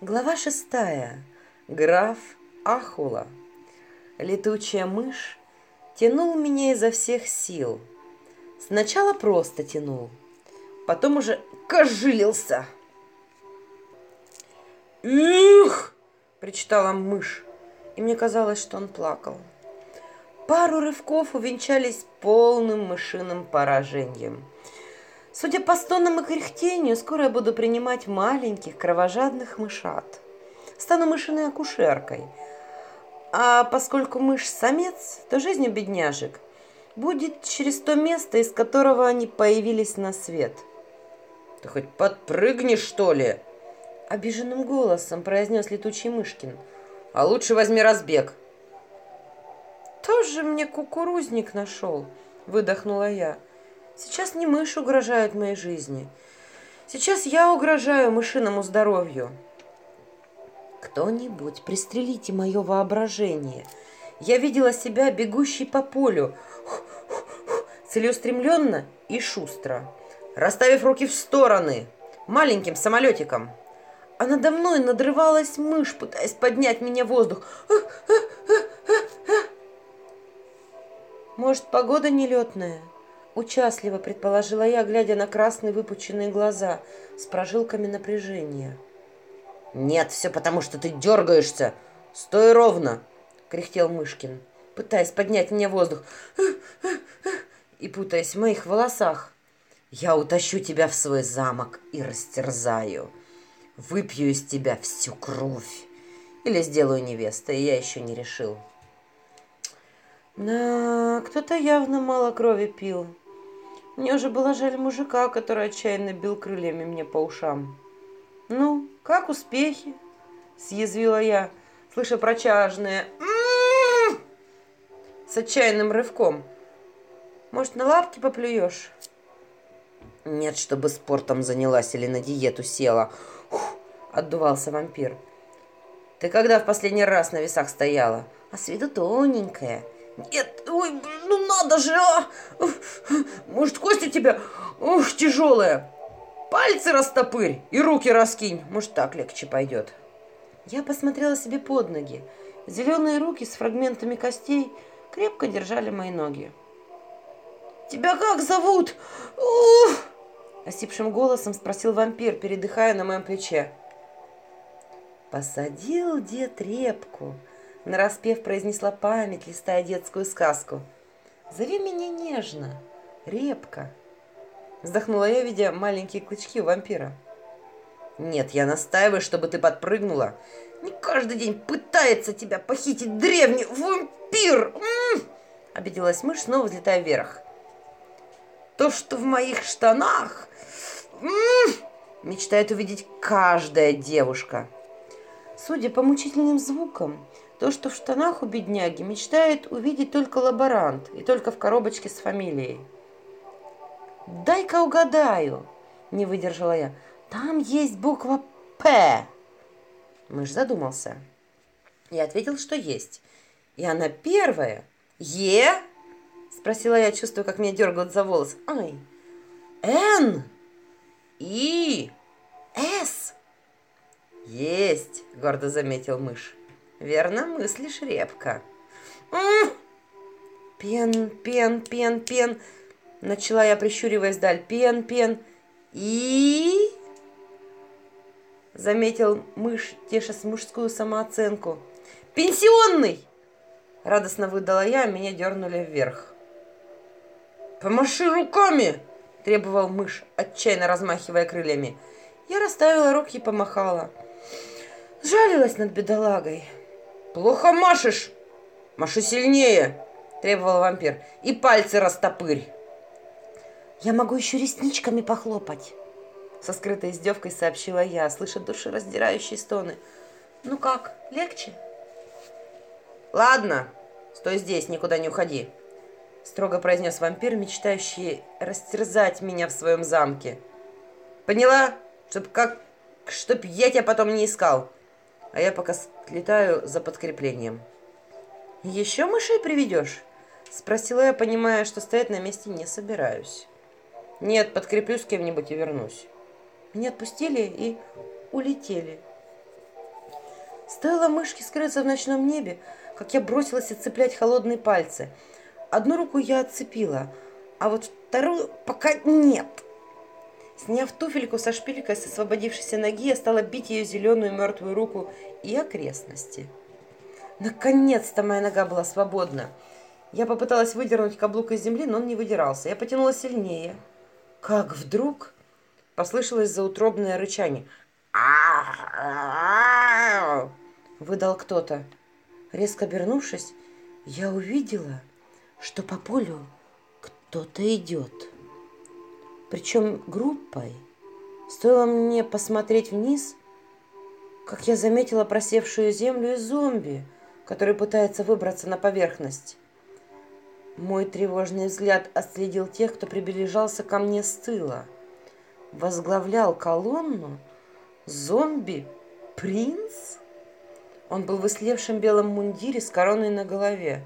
Глава шестая. Граф Ахула. Летучая мышь тянул меня изо всех сил. Сначала просто тянул, потом уже кожилился. «Их!» – причитала мышь, и мне казалось, что он плакал. Пару рывков увенчались полным мышиным поражением – Судя по стонам и кряхтению, скоро я буду принимать маленьких кровожадных мышат. Стану мышиной акушеркой. А поскольку мышь самец, то жизнь у бедняжек будет через то место, из которого они появились на свет. Ты хоть подпрыгни, что ли? Обиженным голосом произнес летучий Мышкин. А лучше возьми разбег. Тоже мне кукурузник нашел, выдохнула я. Сейчас не мышь угрожает моей жизни. Сейчас я угрожаю мышиному здоровью. Кто-нибудь пристрелите мое воображение. Я видела себя бегущей по полю, целеустремленно и шустро, расставив руки в стороны, маленьким самолетиком. А надо мной надрывалась мышь, пытаясь поднять меня в воздух. Может, погода нелетная? Участливо предположила я, глядя на красные выпученные глаза с прожилками напряжения. «Нет, все потому, что ты дергаешься. Стой ровно!» — кряхтел Мышкин, пытаясь поднять мне воздух и путаясь в моих волосах. «Я утащу тебя в свой замок и растерзаю. Выпью из тебя всю кровь. Или сделаю невестой, я еще не решил». Да, кто-то явно мало крови пил. Мне уже было жаль мужика, который отчаянно бил крыльями мне по ушам. «Ну, как успехи?» – съязвила я, слыша протяжное «М-м-м!» с отчаянным рывком. «Может, на лапки поплюешь?» «Нет, чтобы спортом занялась или на диету села», – отдувался вампир. «Ты когда в последний раз на весах стояла? А с виду тоненькая». Нет, ой, ну надо же, а! Может, у тебя, ух, тяжелая. Пальцы растопырь и руки раскинь. Может, так легче пойдет. Я посмотрела себе под ноги. Зеленые руки с фрагментами костей крепко держали мои ноги. «Тебя как зовут?» Ух! Осипшим голосом спросил вампир, передыхая на моем плече. Посадил дед репку, нараспев произнесла память, листая детскую сказку. «Зови меня нежно, репка!» Вздохнула я, видя маленькие клычки у вампира. «Нет, я настаиваю, чтобы ты подпрыгнула. Не каждый день пытается тебя похитить древний вампир!» М-м-м Обиделась мышь, снова взлетая вверх. «То, что в моих штанах...» м-м, мечтает увидеть каждая девушка. Судя по мучительным звукам, то, что в штанах у бедняги мечтает увидеть только лаборант и только в коробочке с фамилией. «Дай-ка угадаю!» – не выдержала я. «Там есть буква «П». Мышь задумался. Я ответил, что есть. И она первая. «Е?» – спросила я, чувствуя, как меня дергают за волос. «Ай!» «Н!» «И!» «С!» «Есть!» – гордо заметил мышь. Верно мыслишь, репка. Пен, пен, пен, пен. Начала я, прищуриваясь даль. Пен, пен. И... Заметил мышь, теша с мужскую самооценку. Пенсионный! Радостно выдала я, меня дернули вверх. «Помаши руками!» – требовал мышь, отчаянно размахивая крыльями. Я расставила руки и помахала. Жалилась над бедолагой. «Плохо машешь! Маши сильнее!» – требовал вампир. «И пальцы растопырь!» «Я могу еще ресничками похлопать!» Со скрытой издевкой сообщила я, слыша душераздирающие стоны. «Ну как, легче?» «Ладно, стой здесь, никуда не уходи!» Строго произнес вампир, мечтающий растерзать меня в своем замке. «Поняла? Чтоб как... Чтоб я тебя потом не искал!» А я пока слетаю за подкреплением. «Еще мышей приведешь?» – спросила я, понимая, что стоять на месте не собираюсь. «Нет, подкреплюсь с кем-нибудь и вернусь». Меня отпустили и улетели. Стоило мышке скрыться в ночном небе, как я бросилась отцеплять холодные пальцы. Одну руку я отцепила, а вот вторую пока нет. Сняв туфельку со шпилькой с освободившейся ноги, я стала бить ее зеленую мертвую руку и окрестности. Наконец-то моя нога была свободна. Я попыталась выдернуть каблук из земли, но он не выдирался. Я потянула сильнее. Как вдруг послышалось заутробное рычание. Выдал кто-то. Резко обернувшись, я увидела, что по полю кто-то идет. Причем группой. Стоило мне посмотреть вниз, как я заметила просевшую землю и зомби, который пытается выбраться на поверхность. Мой тревожный взгляд отследил тех, кто приближался ко мне с тыла. Возглавлял колонну зомби-принц? Он был в ислевшем белом мундире с короной на голове.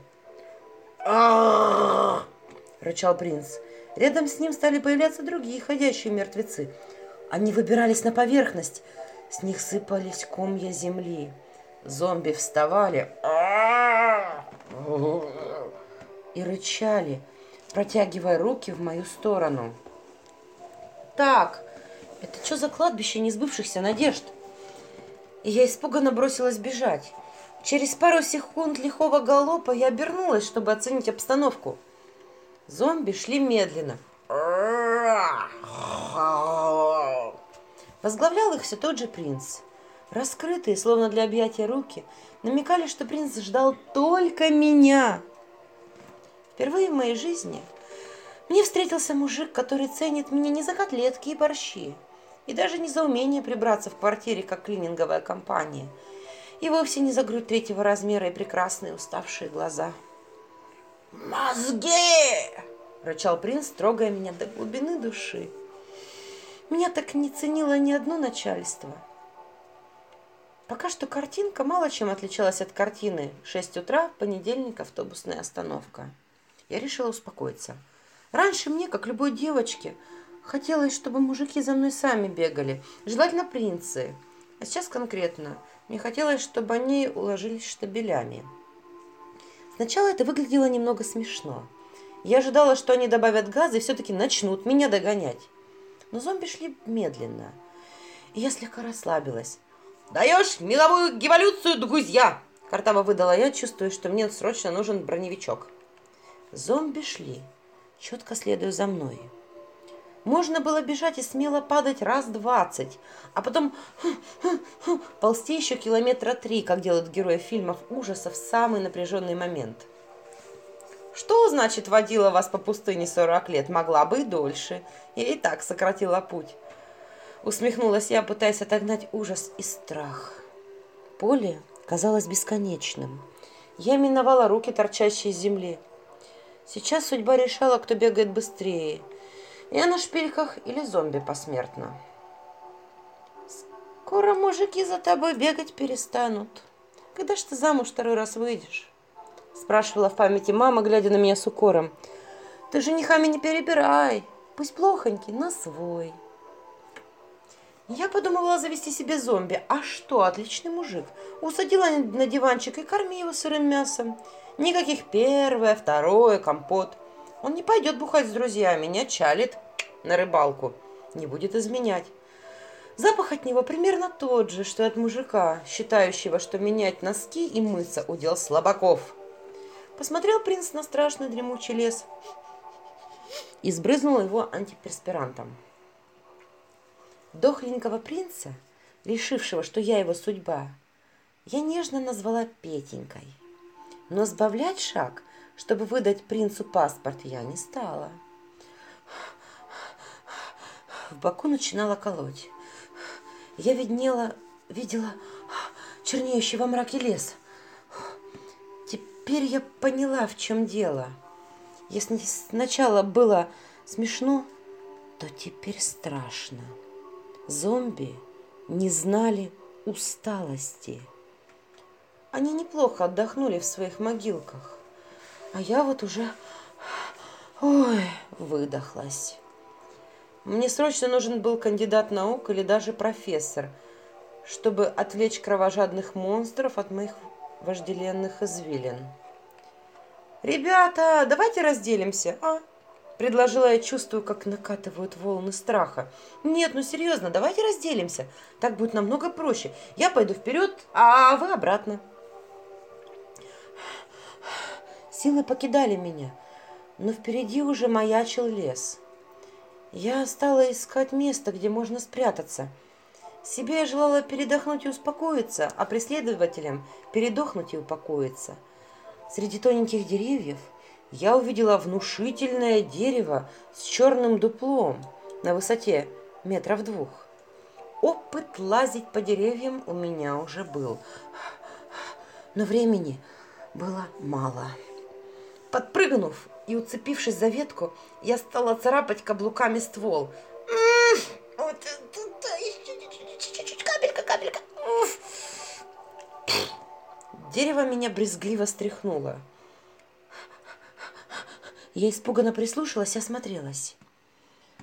а рычал принц. Рядом с ним стали появляться другие ходящие мертвецы. Они выбирались на поверхность. С них сыпались комья земли. Зомби вставали и рычали, протягивая руки в мою сторону. «Так, это что за кладбище несбывшихся надежд?» И я испуганно бросилась бежать. Через пару секунд лихого галопа я обернулась, чтобы оценить обстановку. Зомби шли медленно. Возглавлял их все тот же принц. Раскрытые, словно для объятия руки, намекали, что принц ждал только меня. Впервые в моей жизни мне встретился мужик, который ценит меня не за котлетки и борщи, и даже не за умение прибраться в квартире, как клининговая компания, и вовсе не за грудь третьего размера и прекрасные уставшие глаза. «Мозги!» – рычал принц, трогая меня до глубины души. Меня так не ценило ни одно начальство – Пока что картинка мало чем отличалась от картины. 6 утра, понедельник, автобусная остановка. Я решила успокоиться. Раньше мне, как любой девочке, хотелось, чтобы мужики за мной сами бегали, желательно принцы. А сейчас конкретно мне хотелось, чтобы они уложились штабелями. Сначала это выглядело немного смешно. Я ожидала, что они добавят газа и все-таки начнут меня догонять. Но зомби шли медленно. И я слегка расслабилась. «Даешь меловую эволюцию, друзья!» Картаво выдала я, чувствуя, что мне срочно нужен броневичок. Зомби шли, четко следуя за мной. Можно было бежать и смело падать раз двадцать, а потом ползти еще километра три, как делают герои фильмов ужасов в самый напряженный момент. Что значит водила вас по пустыне сорок лет? Могла бы и дольше. Я и так сократила путь. Усмехнулась я, пытаясь отогнать ужас и страх. Поле казалось бесконечным. Я миновала руки, торчащие из земли. Сейчас судьба решала, кто бегает быстрее. Я на шпильках или зомби посмертно. Скоро мужики за тобой бегать перестанут. Когда ж ты замуж второй раз выйдешь? Спрашивала в памяти мама, глядя на меня с укором. Ты женихами не перебирай. Пусть плохонький, но свой. Я подумывала завести себе зомби. А что, отличный мужик. Усадила на диванчик и корми его сырым мясом. Никаких первое, второе, компот. Он не пойдет бухать с друзьями, не отчалит на рыбалку. Не будет изменять. Запах от него примерно тот же, что от мужика, считающего, что менять носки и мыться удел слабаков. Посмотрел принц на страшный дремучий лес и сбрызнул его антиперспирантом. Дохленького принца, решившего, что я его судьба, я нежно назвала Петенькой. Но сбавлять шаг, чтобы выдать принцу паспорт, я не стала. В боку начинала колоть. Я виднела, видела чернеющий во мраке лес. Теперь я поняла, в чем дело. Если сначала было смешно, то теперь страшно. Зомби не знали усталости. Они неплохо отдохнули в своих могилках. А я вот уже... Ой, выдохлась. Мне срочно нужен был кандидат наук или даже профессор. чтобы отвлечь кровожадных монстров от моих вожделенных извилин. «Ребята, давайте разделимся, а?» Предложила я, чувствую, как накатывают волны страха. «Нет, ну серьезно, давайте разделимся. Так будет намного проще. Я пойду вперед, а вы обратно». Силы покидали меня, но впереди уже маячил лес. Я стала искать место, где можно спрятаться. Себе я желала передохнуть и успокоиться, а преследователям передохнуть и упокоиться. Среди тоненьких деревьев я увидела внушительное дерево с черным дуплом на высоте метров двух. Опыт лазить по деревьям у меня уже был, но времени было мало. Подпрыгнув и уцепившись за ветку, я стала царапать каблуками ствол. Капелька, капелька. Дерево меня брезгливо стряхнуло. Я испуганно прислушалась и осмотрелась.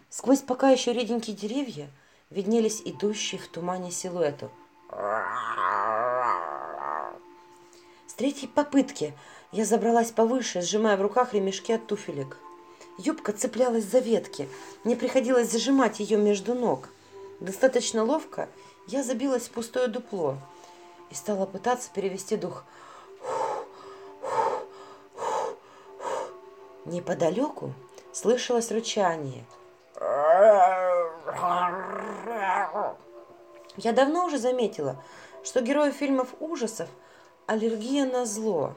Сквозь пока еще реденькие деревья виднелись идущие в тумане силуэту. С третьей попытки я забралась повыше, сжимая в руках ремешки от туфелек. Юбка цеплялась за ветки. Мне приходилось зажимать ее между ног. Достаточно ловко я забилась в пустое дупло и стала пытаться перевести дух – Неподалеку слышалось рычание. Я давно уже заметила, что герои фильмов ужасов аллергия на зло.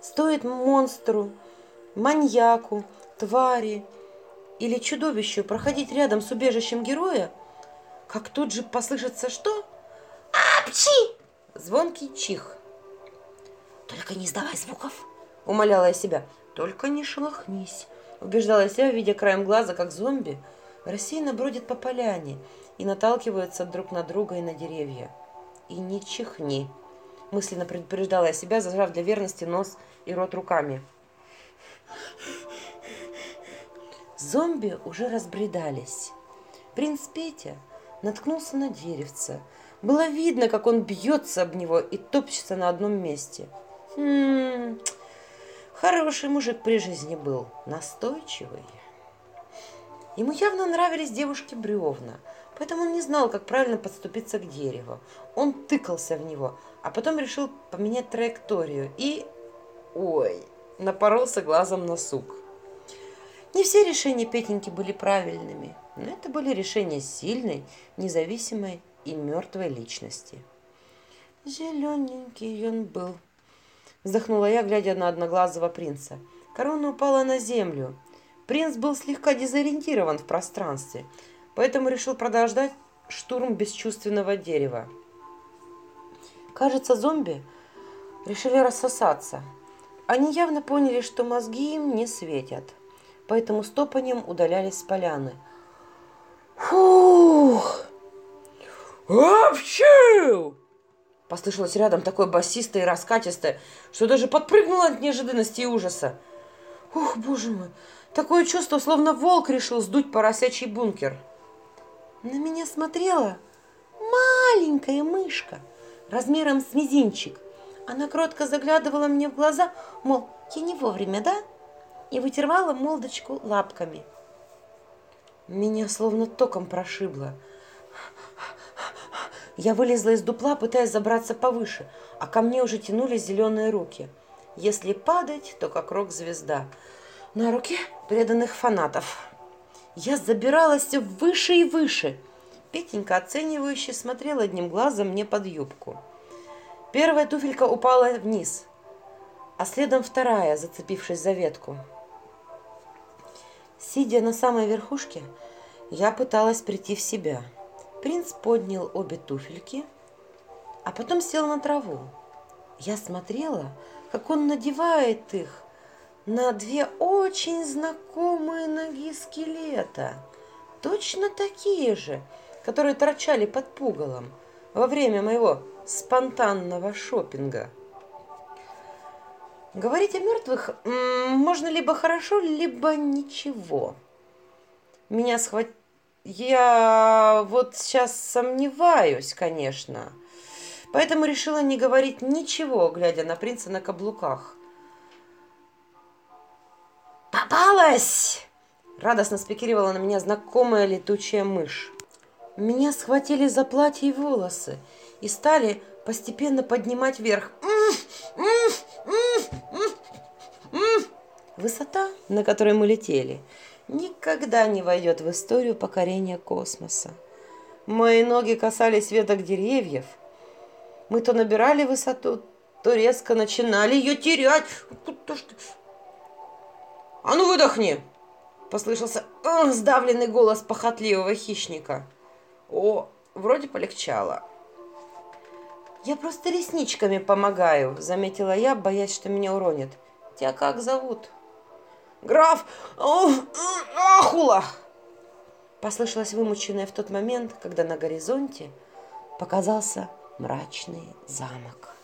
Стоит монстру, маньяку, твари или чудовищу проходить рядом с убежищем героя, как тут же послышится что? Апчи! Звонкий чих. Только не сдавай звуков, умоляла я себя. «Только не шелохнись», — убеждала я видя краем глаза, как зомби рассеянно бродит по поляне и наталкиваются друг на друга и на деревья. «И не чихни», — мысленно предупреждала я себя, зажав для верности нос и рот руками. Зомби уже разбредались. Принц Петя наткнулся на деревце. Было видно, как он бьется об него и топчется на одном месте. «Хм, Хороший мужик при жизни был, настойчивый. Ему явно нравились девушки бревна, поэтому он не знал, как правильно подступиться к дереву. Он тыкался в него, а потом решил поменять траекторию и... Ой, напоролся глазом на сук. Не все решения Петеньки были правильными, но это были решения сильной, независимой и мертвой личности. Зелененький он был, Вздохнула я, глядя на одноглазого принца. Корона упала на землю. Принц был слегка дезориентирован в пространстве, поэтому решил продолжать штурм бесчувственного дерева. Кажется, зомби решили рассосаться. Они явно поняли, что мозги им не светят, поэтому стопанием удалялись с поляны. Фух! Апчу! Послышалось рядом такое басистое и раскатистое, что даже подпрыгнуло от неожиданности и ужаса. Ух, боже мой, такое чувство, словно волк решил сдуть поросячий бункер. На меня смотрела маленькая мышка размером с мизинчик. Она кротко заглядывала мне в глаза, мол, я не вовремя, да? И вытирала молдочку лапками. Меня словно током прошибло – я вылезла из дупла, пытаясь забраться повыше, а ко мне уже тянулись зеленые руки. Если падать, то как рок-звезда. На руке преданных фанатов. Я забиралась выше и выше. Петенька оценивающе смотрела одним глазом мне под юбку. Первая туфелька упала вниз, а следом вторая, зацепившись за ветку. Сидя на самой верхушке, я пыталась прийти в себя – Принц поднял обе туфельки, а потом сел на траву. Я смотрела, как он надевает их на две очень знакомые ноги скелета, точно такие же, которые торчали под пугалом во время моего спонтанного шопинга. Говорить о мертвых можно либо хорошо, либо ничего. Меня схватили я вот сейчас сомневаюсь, конечно. Поэтому решила не говорить ничего, глядя на принца на каблуках. «Попалась!» Радостно спикировала на меня знакомая летучая мышь. Меня схватили за платье и волосы и стали постепенно поднимать вверх. Высота, на которой мы летели, никогда не войдет в историю покорения космоса. Мои ноги касались веток деревьев. Мы то набирали высоту, то резко начинали ее терять. «А ну выдохни!» – послышался э, сдавленный голос похотливого хищника. О, вроде полегчало. «Я просто ресничками помогаю», – заметила я, боясь, что меня уронит. «Тебя как зовут?» «Граф Ахула!» Послышалось вымученное в тот момент, когда на горизонте показался мрачный замок.